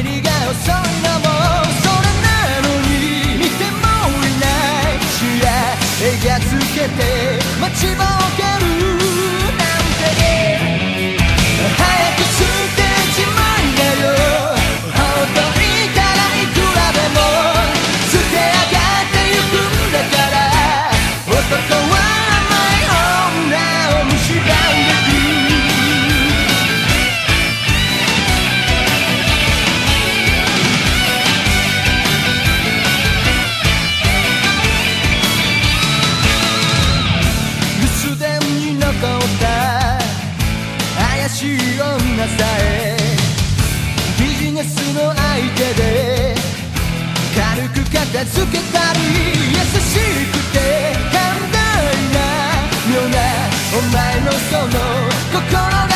遅いのもそれなのに見てもいない視野描つけて待ちぼうけるなんてしい女さえビジネスの相手で軽く片付けたり優しくて寛大なようなお前のその心の